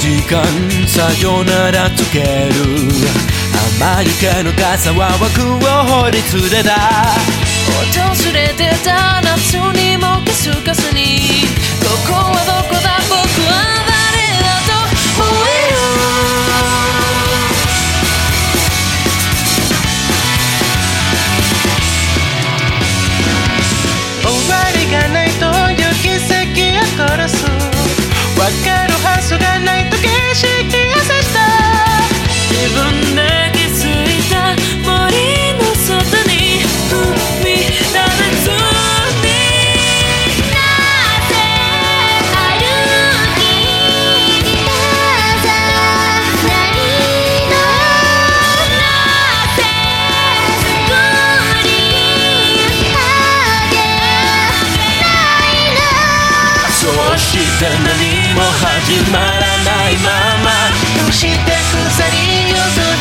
時間さよならつける。甘い毛の傘は枠を掘り連れた。訪れてた夏にもかすかすに何も始まらないまま。そして腐りゆく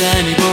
在你不